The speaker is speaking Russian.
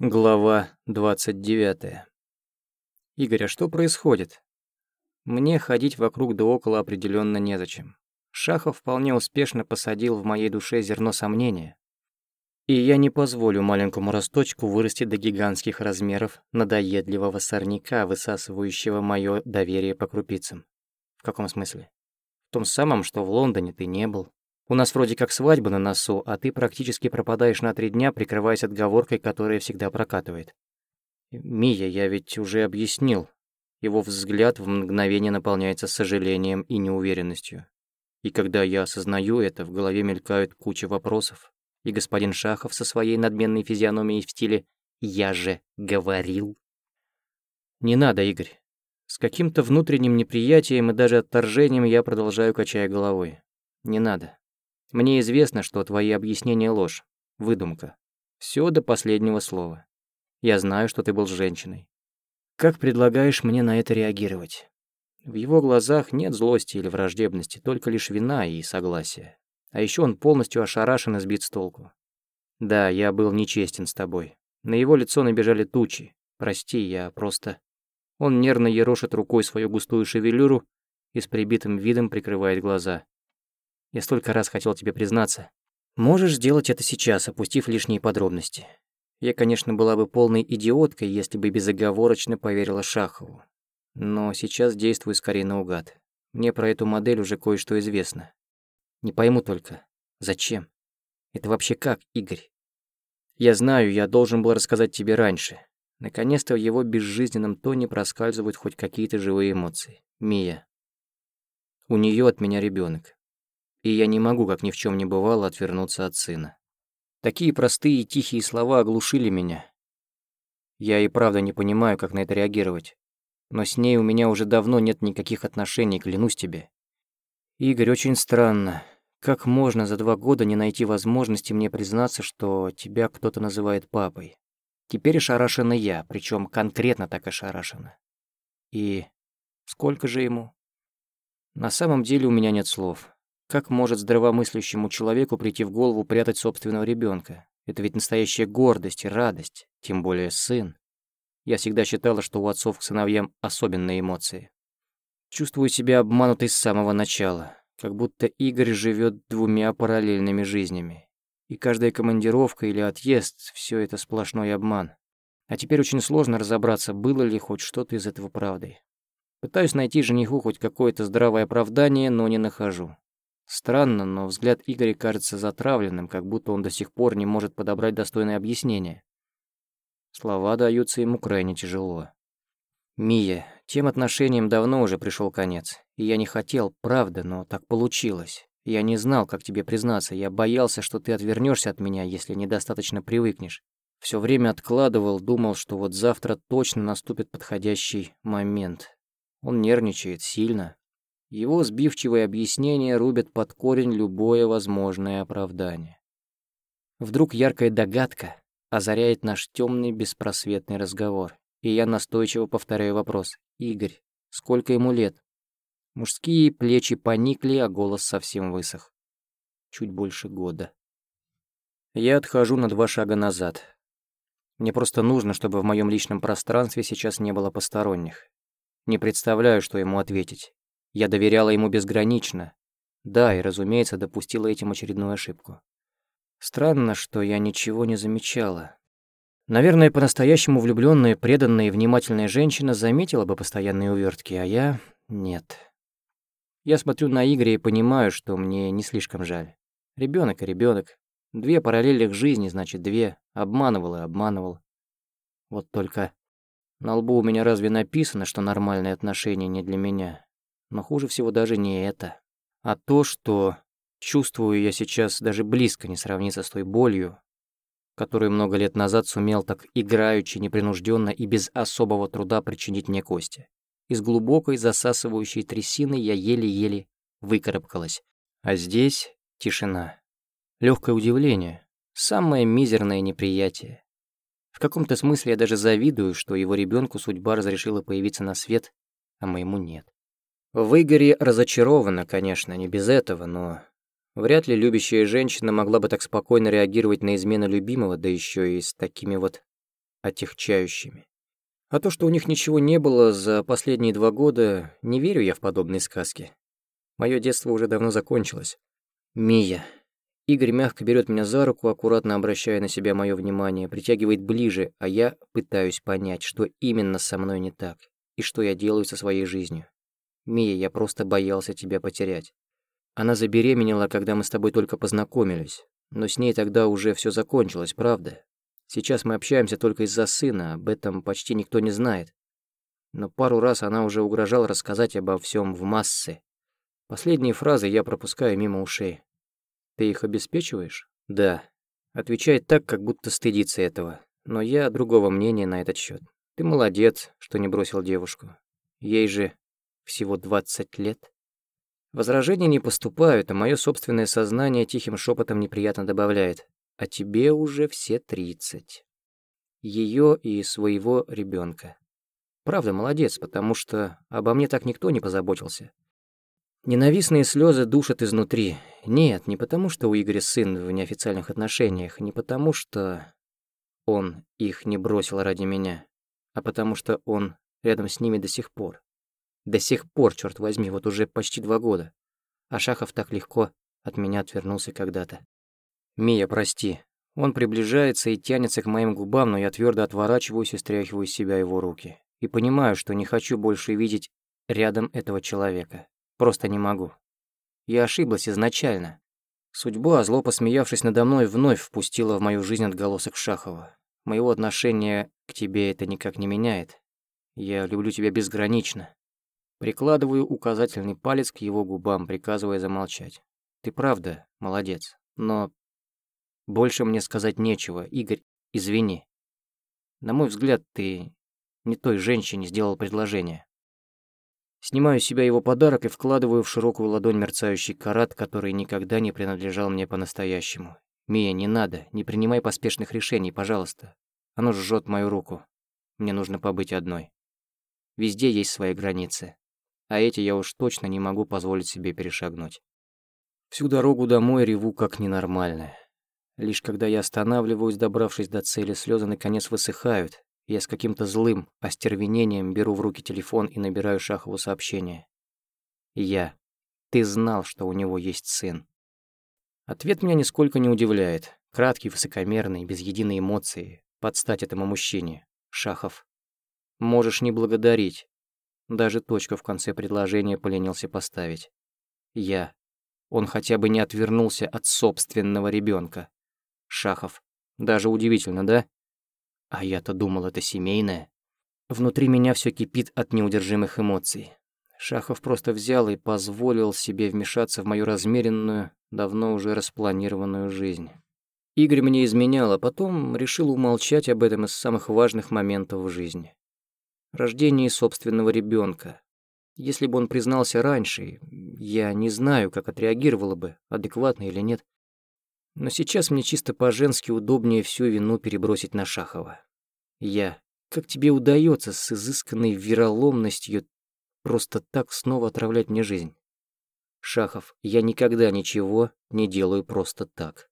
Глава 29. Игорь, а что происходит? Мне ходить вокруг да около определенно незачем. Шахов вполне успешно посадил в моей душе зерно сомнения. И я не позволю маленькому росточку вырасти до гигантских размеров надоедливого сорняка, высасывающего мое доверие по крупицам. В каком смысле? В том самом, что в Лондоне ты не был, у нас вроде как свадьба на носу, а ты практически пропадаешь на три дня, прикрываясь отговоркой, которая всегда прокатывает. Мия, я ведь уже объяснил. Его взгляд в мгновение наполняется сожалением и неуверенностью. И когда я осознаю это, в голове мелькают куча вопросов. И господин Шахов со своей надменной физиономией в стиле «Я же говорил». Не надо, Игорь. С каким-то внутренним неприятием и даже отторжением я продолжаю, качая головой. Не надо. Мне известно, что твои объяснения ложь, выдумка. Все до последнего слова. Я знаю, что ты был женщиной. Как предлагаешь мне на это реагировать? В его глазах нет злости или враждебности, только лишь вина и согласие. А еще он полностью ошарашен и сбит с толку. Да, я был нечестен с тобой. На его лицо набежали тучи. Прости, я просто... Он нервно ерошит рукой свою густую шевелюру и с прибитым видом прикрывает глаза. Я столько раз хотел тебе признаться. Можешь сделать это сейчас, опустив лишние подробности. Я, конечно, была бы полной идиоткой, если бы безоговорочно поверила Шахову. Но сейчас действую скорее наугад. Мне про эту модель уже кое-что известно. Не пойму только, зачем? Это вообще как, Игорь? Я знаю, я должен был рассказать тебе раньше. Наконец-то в его безжизненном тоне проскальзывают хоть какие-то живые эмоции. Мия. У нее от меня ребенок и я не могу, как ни в чем не бывало, отвернуться от сына. Такие простые и тихие слова оглушили меня. Я и правда не понимаю, как на это реагировать. Но с ней у меня уже давно нет никаких отношений, клянусь тебе. Игорь, очень странно. Как можно за два года не найти возможности мне признаться, что тебя кто-то называет папой? Теперь ошарашена я, причем конкретно так ошарашена. И сколько же ему? На самом деле у меня нет слов. Как может здравомыслящему человеку прийти в голову прятать собственного ребенка? Это ведь настоящая гордость и радость, тем более сын. Я всегда считала, что у отцов к сыновьям особенные эмоции. Чувствую себя обманутой с самого начала, как будто Игорь живет двумя параллельными жизнями. И каждая командировка или отъезд — все это сплошной обман. А теперь очень сложно разобраться, было ли хоть что-то из этого правдой. Пытаюсь найти жениху хоть какое-то здравое оправдание, но не нахожу. Странно, но взгляд Игоря кажется затравленным, как будто он до сих пор не может подобрать достойное объяснение. Слова даются ему крайне тяжело. «Мия, тем отношениям давно уже пришел конец. И я не хотел, правда, но так получилось. Я не знал, как тебе признаться. Я боялся, что ты отвернешься от меня, если недостаточно привыкнешь. Все время откладывал, думал, что вот завтра точно наступит подходящий момент. Он нервничает сильно, его сбивчивые объяснения рубят под корень любое возможное оправдание. Вдруг яркая догадка озаряет наш темный беспросветный разговор, и я настойчиво повторяю вопрос. «Игорь, сколько ему лет?» Мужские плечи поникли, а голос совсем высох. Чуть больше года. Я отхожу на два шага назад. Мне просто нужно, чтобы в моем личном пространстве сейчас не было посторонних. Не представляю, что ему ответить. Я доверяла ему безгранично. Да, и, разумеется, допустила этим очередную ошибку. Странно, что я ничего не замечала. Наверное, по-настоящему влюбленная, преданная и внимательная женщина заметила бы постоянные увертки, а я — нет. Я смотрю на Игоря и понимаю, что мне не слишком жаль. Ребенок и ребенок. Две параллельных жизни, значит, две. Обманывал и обманывал. Вот только на лбу у меня разве написано, что нормальные отношения не для меня? Но хуже всего даже не это, а то, что чувствую я сейчас даже близко не сравнится с той болью, которую много лет назад сумел так играючи, непринужденно и без особого труда причинить мне кости. Из глубокой засасывающей трясины я еле-еле выкарабкалась. А здесь тишина. Легкое удивление. Самое мизерное неприятие. В каком-то смысле я даже завидую, что его ребенку судьба разрешила появиться на свет, а моему нет. В Игоре разочарована, конечно, не без этого, но вряд ли любящая женщина могла бы так спокойно реагировать на измену любимого, да еще и с такими вот отягчающими. А то, что у них ничего не было за последние два года, не верю я в подобные сказки. Мое детство уже давно закончилось. Мия. Игорь мягко берет меня за руку, аккуратно обращая на себя мое внимание, притягивает ближе, а я пытаюсь понять, что именно со мной не так и что я делаю со своей жизнью. Мия, я просто боялся тебя потерять. Она забеременела, когда мы с тобой только познакомились, но с ней тогда уже все закончилось, правда? Сейчас мы общаемся только из-за сына, об этом почти никто не знает. Но пару раз она уже угрожала рассказать обо всем в массы. Последние фразы я пропускаю мимо ушей. Ты их обеспечиваешь? Да. Отвечает так, как будто стыдится этого. Но я другого мнения на этот счет. Ты молодец, что не бросил девушку. Ей же всего 20 лет. Возражения не поступают, а мое собственное сознание тихим шепотом неприятно добавляет. А тебе уже все 30. Ее и своего ребенка. Правда, молодец, потому что обо мне так никто не позаботился. Ненавистные слезы душат изнутри. Нет, не потому, что у Игоря сын в неофициальных отношениях, не потому, что он их не бросил ради меня, а потому что он рядом с ними до сих пор. До сих пор, черт возьми, вот уже почти два года. А Шахов так легко от меня отвернулся когда-то. «Мия, прости». Он приближается и тянется к моим губам, но я твердо отворачиваюсь и стряхиваю с себя его руки. И понимаю, что не хочу больше видеть рядом этого человека. Просто не могу. Я ошиблась изначально. Судьба, зло посмеявшись надо мной, вновь впустила в мою жизнь отголосок Шахова. Моего отношения к тебе это никак не меняет. Я люблю тебя безгранично. Прикладываю указательный палец к его губам, приказывая замолчать. Ты правда молодец, но... Больше мне сказать нечего, Игорь, извини. На мой взгляд, ты не той женщине сделал предложение. Снимаю с себя его подарок и вкладываю в широкую ладонь мерцающий карат, который никогда не принадлежал мне по-настоящему. «Мия, не надо, не принимай поспешных решений, пожалуйста. Оно жжет мою руку. Мне нужно побыть одной. Везде есть свои границы, а эти я уж точно не могу позволить себе перешагнуть. Всю дорогу домой реву как ненормальная. Лишь когда я останавливаюсь, добравшись до цели, слезы наконец высыхают, я с каким-то злым остервенением беру в руки телефон и набираю Шахову сообщение. Я. Ты знал, что у него есть сын. Ответ меня нисколько не удивляет. Краткий, высокомерный, без единой эмоции. Под стать этому мужчине. Шахов. Можешь не благодарить. Даже точку в конце предложения поленился поставить. Я. Он хотя бы не отвернулся от собственного ребенка. Шахов. Даже удивительно, да? А я-то думал, это семейное. Внутри меня все кипит от неудержимых эмоций. Шахов просто взял и позволил себе вмешаться в мою размеренную, давно уже распланированную жизнь. Игорь мне изменял, а потом решил умолчать об этом из самых важных моментов в жизни. Рождение собственного ребенка. Если бы он признался раньше, я не знаю, как отреагировала бы, адекватно или нет. Но сейчас мне чисто по-женски удобнее всю вину перебросить на Шахова. Я. Как тебе удается с изысканной вероломностью просто так снова отравлять мне жизнь? Шахов, я никогда ничего не делаю просто так.